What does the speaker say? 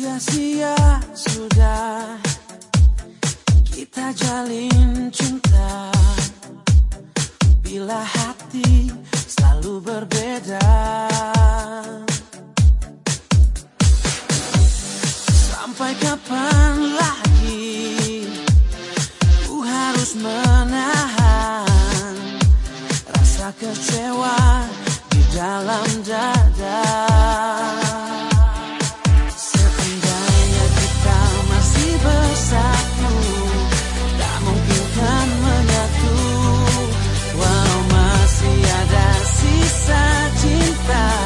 Sia-sia sudah kita jalin cinta. Bila hati selalu berbeda. Sampai kapan lagi ku harus menahan Rasa kecewa di dalam dada